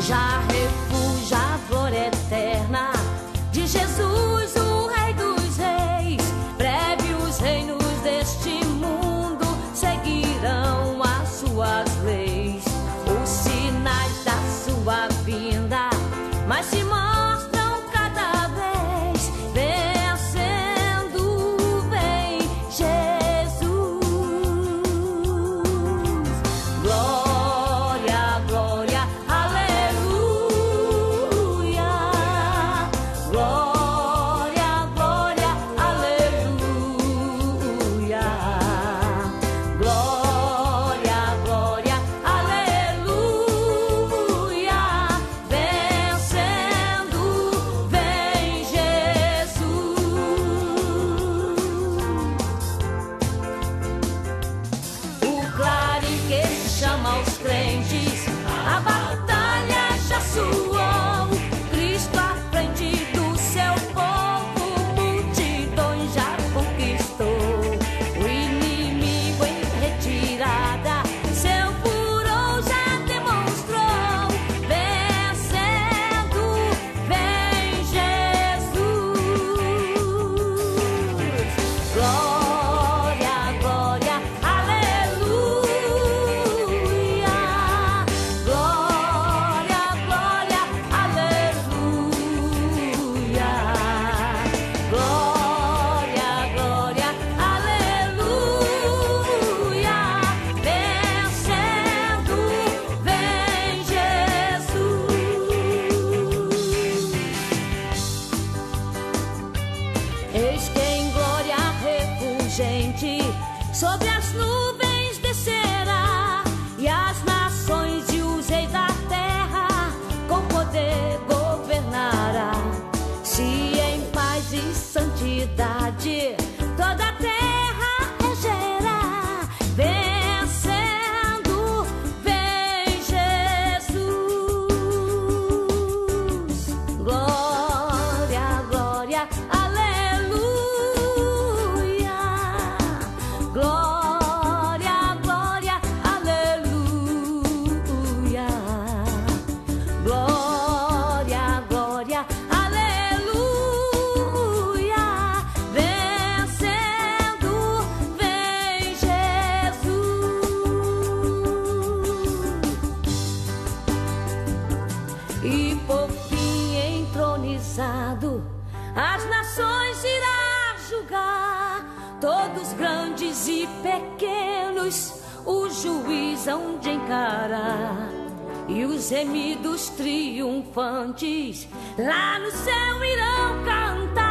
já refugia a glória eterna de Jesus, o Rei dos Reis. Breve os reinos deste mundo seguirão as suas leis, os sinais da sua vinda, mas se chama os refulgente sobre as nuvens nações irá julgar, todos grandes e pequenos, o juiz hão de encarar. E os remidos triunfantes lá no céu irão cantar.